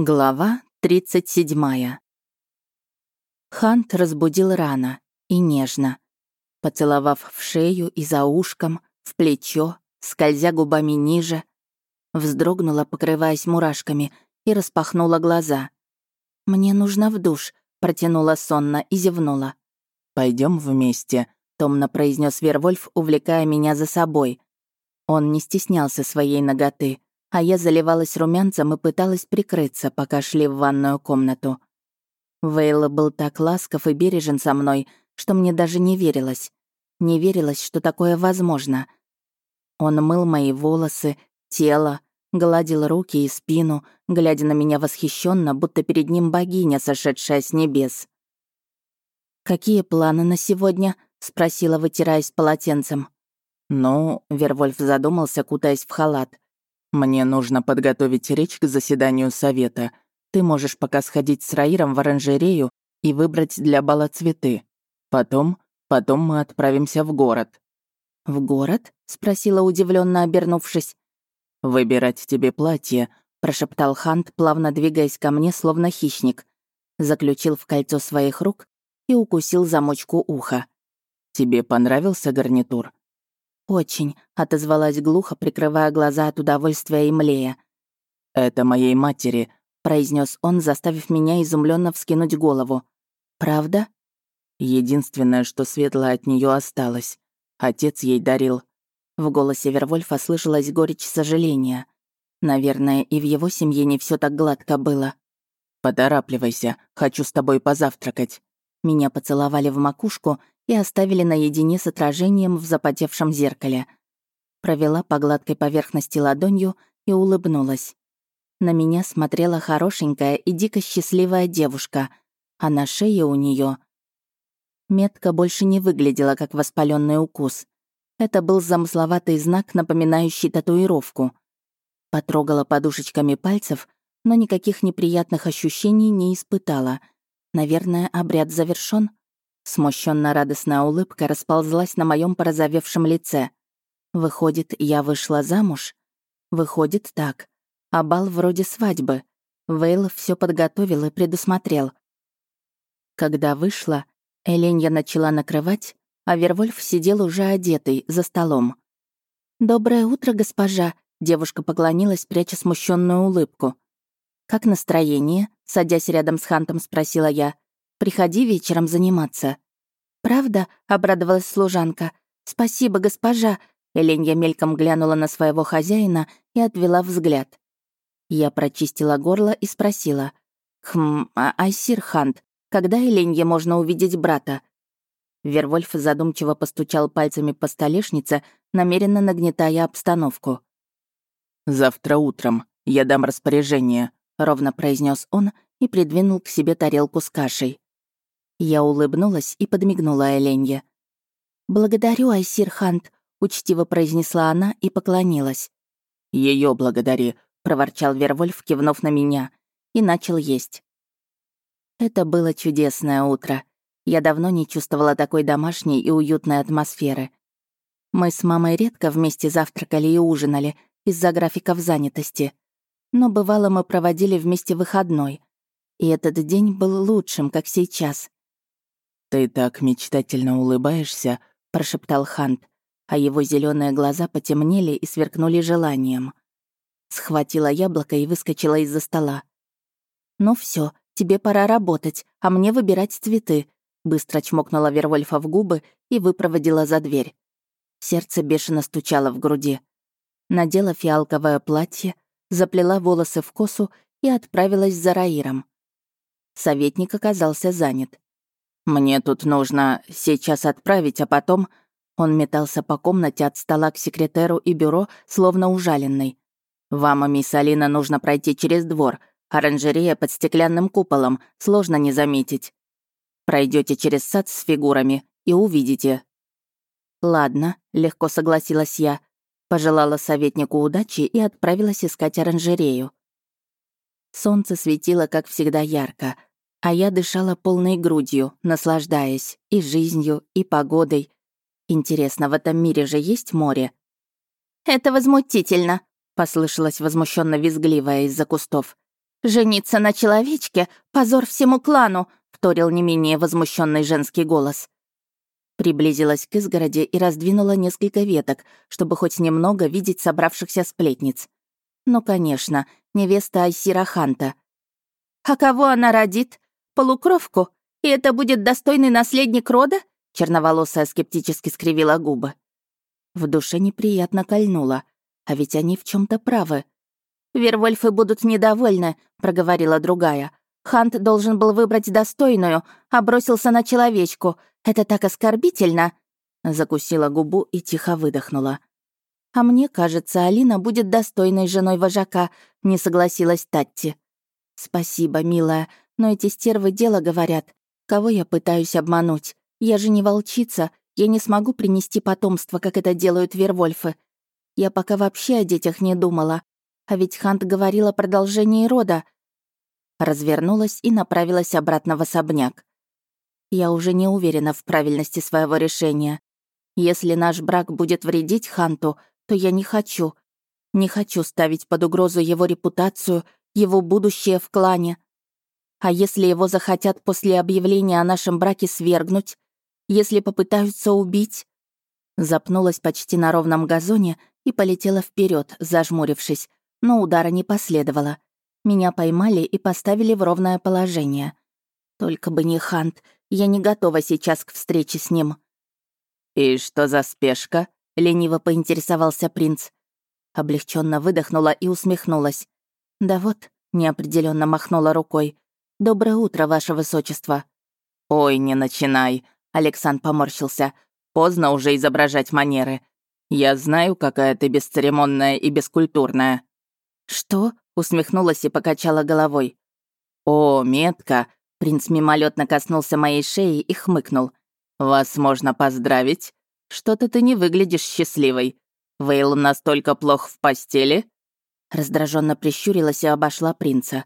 Глава 37. Хант разбудил рано и нежно, поцеловав в шею и за ушком, в плечо, скользя губами ниже, вздрогнула, покрываясь мурашками, и распахнула глаза. «Мне нужно в душ», — протянула сонно и зевнула. Пойдем вместе», — томно произнес Вервольф, увлекая меня за собой. Он не стеснялся своей ноготы, а я заливалась румянцем и пыталась прикрыться, пока шли в ванную комнату. Вейл был так ласков и бережен со мной, что мне даже не верилось. Не верилось, что такое возможно. Он мыл мои волосы, тело, гладил руки и спину, глядя на меня восхищенно, будто перед ним богиня, сошедшая с небес. «Какие планы на сегодня?» — спросила, вытираясь полотенцем. «Ну», — Вервольф задумался, кутаясь в халат. «Мне нужно подготовить речь к заседанию совета. Ты можешь пока сходить с Раиром в оранжерею и выбрать для бала цветы. Потом, потом мы отправимся в город». «В город?» — спросила, удивленно обернувшись. «Выбирать тебе платье», — прошептал Хант, плавно двигаясь ко мне, словно хищник. Заключил в кольцо своих рук и укусил замочку уха. «Тебе понравился гарнитур?» «Очень», — отозвалась глухо, прикрывая глаза от удовольствия и млея. «Это моей матери», — произнес он, заставив меня изумленно вскинуть голову. «Правда?» Единственное, что светлое от нее осталось. Отец ей дарил. В голосе Вервольфа слышалась горечь сожаления. Наверное, и в его семье не все так гладко было. «Поторапливайся, хочу с тобой позавтракать». Меня поцеловали в макушку и оставили наедине с отражением в запотевшем зеркале. Провела по гладкой поверхности ладонью и улыбнулась. На меня смотрела хорошенькая и дико счастливая девушка, а на шее у нее Метка больше не выглядела как воспаленный укус. Это был замысловатый знак, напоминающий татуировку. Потрогала подушечками пальцев, но никаких неприятных ощущений не испытала. Наверное, обряд завершён. Смущенно радостная улыбка расползлась на моем порозовевшем лице. Выходит, я вышла замуж? Выходит так. А бал вроде свадьбы. Вейл все подготовил и предусмотрел. Когда вышла, Эленья начала накрывать, а Вервольф сидел уже одетый, за столом. «Доброе утро, госпожа», — девушка поклонилась, пряча смущенную улыбку. «Как настроение?» — садясь рядом с Хантом, спросила я. Приходи вечером заниматься». «Правда?» — обрадовалась служанка. «Спасибо, госпожа». Эленья мельком глянула на своего хозяина и отвела взгляд. Я прочистила горло и спросила. «Хм, а Айсир Хант, когда Эленье можно увидеть брата?» Вервольф задумчиво постучал пальцами по столешнице, намеренно нагнетая обстановку. «Завтра утром. Я дам распоряжение», — ровно произнес он и придвинул к себе тарелку с кашей. Я улыбнулась и подмигнула Эленье. «Благодарю, Айсир Хант», — учтиво произнесла она и поклонилась. Ее благодари», — проворчал Вервольф, кивнув на меня, и начал есть. Это было чудесное утро. Я давно не чувствовала такой домашней и уютной атмосферы. Мы с мамой редко вместе завтракали и ужинали из-за графиков занятости. Но бывало мы проводили вместе выходной. И этот день был лучшим, как сейчас. «Ты так мечтательно улыбаешься», — прошептал Хант, а его зеленые глаза потемнели и сверкнули желанием. Схватила яблоко и выскочила из-за стола. «Ну все, тебе пора работать, а мне выбирать цветы», быстро чмокнула Вервольфа в губы и выпроводила за дверь. Сердце бешено стучало в груди. Надела фиалковое платье, заплела волосы в косу и отправилась за Раиром. Советник оказался занят. «Мне тут нужно сейчас отправить, а потом...» Он метался по комнате от стола к секретеру и бюро, словно ужаленный. «Вам, мисс Алина, нужно пройти через двор. Оранжерея под стеклянным куполом, сложно не заметить. Пройдете через сад с фигурами и увидите». «Ладно», — легко согласилась я. Пожелала советнику удачи и отправилась искать оранжерею. Солнце светило, как всегда, ярко — а я дышала полной грудью, наслаждаясь и жизнью, и погодой. Интересно, в этом мире же есть море? «Это возмутительно», — послышалось возмущенно визгливое из-за кустов. «Жениться на человечке — позор всему клану!» — вторил не менее возмущенный женский голос. Приблизилась к изгороди и раздвинула несколько веток, чтобы хоть немного видеть собравшихся сплетниц. Ну, конечно, невеста Айсира Ханта. «А кого она родит? Полукровку? И это будет достойный наследник рода?» Черноволосая скептически скривила губы. В душе неприятно кольнула. А ведь они в чем то правы. «Вервольфы будут недовольны», — проговорила другая. «Хант должен был выбрать достойную, а бросился на человечку. Это так оскорбительно!» Закусила губу и тихо выдохнула. «А мне кажется, Алина будет достойной женой вожака», — не согласилась Татти. «Спасибо, милая, но эти стервы дело говорят. Кого я пытаюсь обмануть? Я же не волчица, я не смогу принести потомство, как это делают вервольфы. Я пока вообще о детях не думала. А ведь Хант говорил о продолжении рода. Развернулась и направилась обратно в особняк. Я уже не уверена в правильности своего решения. Если наш брак будет вредить Ханту, то я не хочу. Не хочу ставить под угрозу его репутацию, его будущее в клане. А если его захотят после объявления о нашем браке свергнуть? Если попытаются убить? Запнулась почти на ровном газоне и полетела вперед, зажмурившись, но удара не последовало. Меня поймали и поставили в ровное положение. Только бы не Хант, я не готова сейчас к встрече с ним. «И что за спешка?» — лениво поинтересовался принц. Облегченно выдохнула и усмехнулась. «Да вот», — неопределенно махнула рукой. «Доброе утро, ваше высочество». «Ой, не начинай», Александр поморщился. «Поздно уже изображать манеры. Я знаю, какая ты бесцеремонная и бескультурная». «Что?» — усмехнулась и покачала головой. «О, метка!» — принц мимолетно коснулся моей шеи и хмыкнул. «Вас можно поздравить. Что-то ты не выглядишь счастливой. Вейл настолько плох в постели?» Раздраженно прищурилась и обошла принца.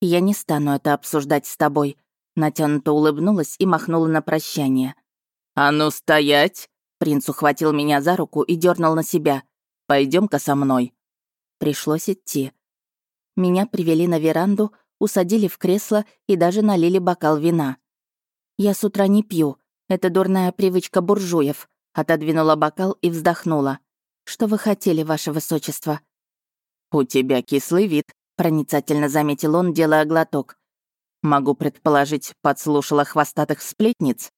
«Я не стану это обсуждать с тобой», Натянуто улыбнулась и махнула на прощание. «А ну стоять!» Принц ухватил меня за руку и дернул на себя. пойдем ка со мной». Пришлось идти. Меня привели на веранду, усадили в кресло и даже налили бокал вина. «Я с утра не пью. Это дурная привычка буржуев», — отодвинула бокал и вздохнула. «Что вы хотели, ваше высочество?» «У тебя кислый вид», — проницательно заметил он, делая глоток. Могу предположить, подслушала хвостатых сплетниц?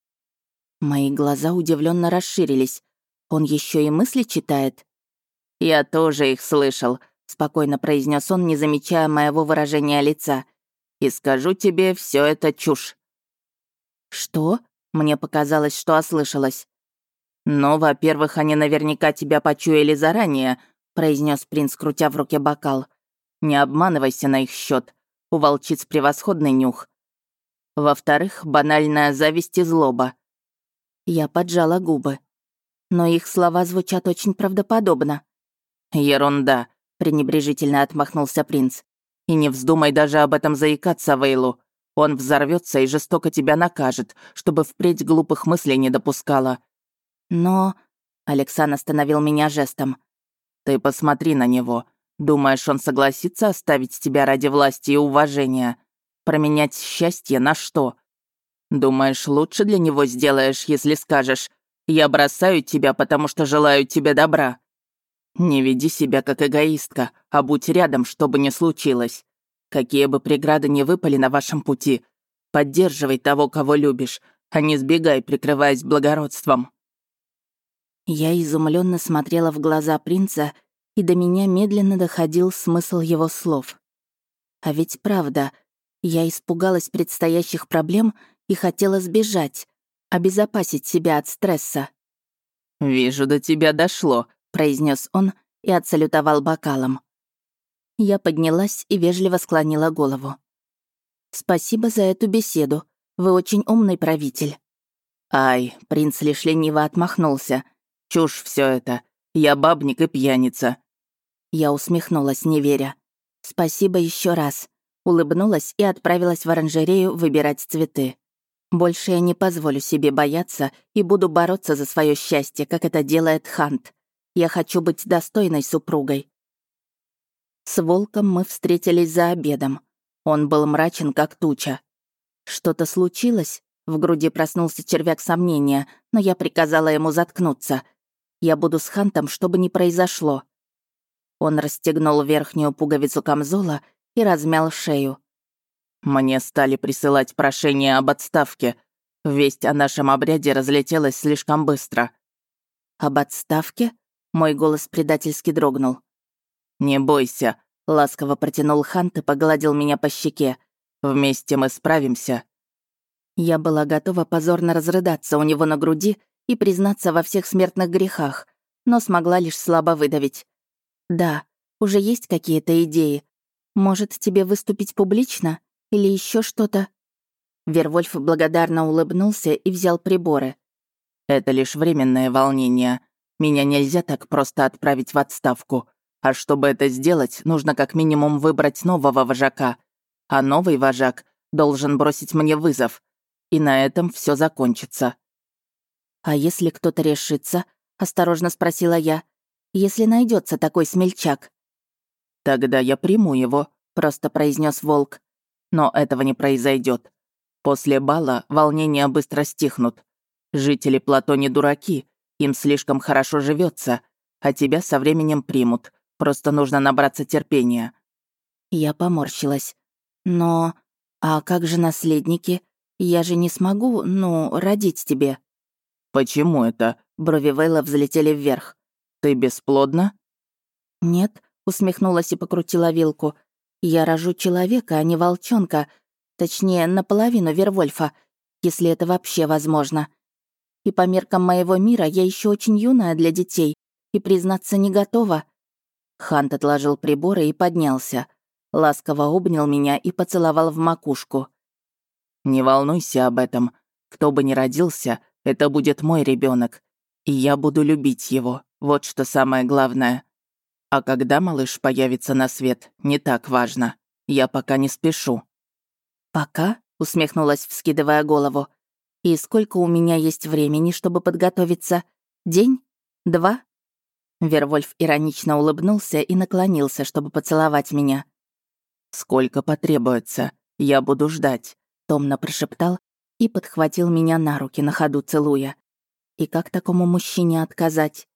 Мои глаза удивленно расширились. Он еще и мысли читает? Я тоже их слышал, спокойно произнес он, не замечая моего выражения лица. И скажу тебе, все это чушь. Что? Мне показалось, что ослышалась. «Ну, во-первых, они наверняка тебя почуяли заранее», произнес принц, крутя в руке бокал. «Не обманывайся на их счет. У волчиц превосходный нюх. Во-вторых, банальная зависть и злоба. Я поджала губы. Но их слова звучат очень правдоподобно. «Ерунда», — пренебрежительно отмахнулся принц. «И не вздумай даже об этом заикаться, Вейлу. Он взорвется и жестоко тебя накажет, чтобы впредь глупых мыслей не допускала». «Но...» — Александр остановил меня жестом. «Ты посмотри на него. Думаешь, он согласится оставить тебя ради власти и уважения? Променять счастье на что? Думаешь, лучше для него сделаешь, если скажешь «Я бросаю тебя, потому что желаю тебе добра»? Не веди себя как эгоистка, а будь рядом, что бы ни случилось. Какие бы преграды ни выпали на вашем пути, поддерживай того, кого любишь, а не сбегай, прикрываясь благородством». Я изумленно смотрела в глаза принца и до меня медленно доходил смысл его слов. А ведь правда, я испугалась предстоящих проблем и хотела сбежать, обезопасить себя от стресса. «Вижу, до тебя дошло», — произнес он и отсалютовал бокалом. Я поднялась и вежливо склонила голову. «Спасибо за эту беседу. Вы очень умный правитель». «Ай», — принц лишь лениво отмахнулся. «Чушь все это. Я бабник и пьяница. Я усмехнулась, не веря. «Спасибо еще раз». Улыбнулась и отправилась в оранжерею выбирать цветы. Больше я не позволю себе бояться и буду бороться за свое счастье, как это делает Хант. Я хочу быть достойной супругой. С волком мы встретились за обедом. Он был мрачен, как туча. Что-то случилось? В груди проснулся червяк сомнения, но я приказала ему заткнуться. Я буду с Хантом, что бы ни произошло. Он расстегнул верхнюю пуговицу камзола и размял шею. «Мне стали присылать прошение об отставке. Весть о нашем обряде разлетелась слишком быстро». «Об отставке?» Мой голос предательски дрогнул. «Не бойся», — ласково протянул Хант и погладил меня по щеке. «Вместе мы справимся». Я была готова позорно разрыдаться у него на груди и признаться во всех смертных грехах, но смогла лишь слабо выдавить. «Да, уже есть какие-то идеи. Может, тебе выступить публично? Или еще что-то?» Вервольф благодарно улыбнулся и взял приборы. «Это лишь временное волнение. Меня нельзя так просто отправить в отставку. А чтобы это сделать, нужно как минимум выбрать нового вожака. А новый вожак должен бросить мне вызов, и на этом все закончится. «А если кто-то решится?» — осторожно спросила я. «Если найдется такой смельчак?» «Тогда я приму его», — просто произнес волк. «Но этого не произойдет. После бала волнения быстро стихнут. Жители плато не дураки, им слишком хорошо живется, а тебя со временем примут. Просто нужно набраться терпения». Я поморщилась. «Но... А как же наследники? Я же не смогу, ну, родить тебе». «Почему это?» Брови Вейла взлетели вверх. «Ты бесплодна?» «Нет», — усмехнулась и покрутила вилку. «Я рожу человека, а не волчонка. Точнее, наполовину Вервольфа, если это вообще возможно. И по меркам моего мира я еще очень юная для детей, и, признаться, не готова». Хант отложил приборы и поднялся. Ласково обнял меня и поцеловал в макушку. Не волнуйся об этом. Кто бы ни родился, это будет мой ребенок, И я буду любить его. Вот что самое главное. А когда малыш появится на свет, не так важно. Я пока не спешу. «Пока?» — усмехнулась, вскидывая голову. «И сколько у меня есть времени, чтобы подготовиться? День? Два?» Вервольф иронично улыбнулся и наклонился, чтобы поцеловать меня. «Сколько потребуется. Я буду ждать томно прошептал и подхватил меня на руки на ходу целуя. И как такому мужчине отказать?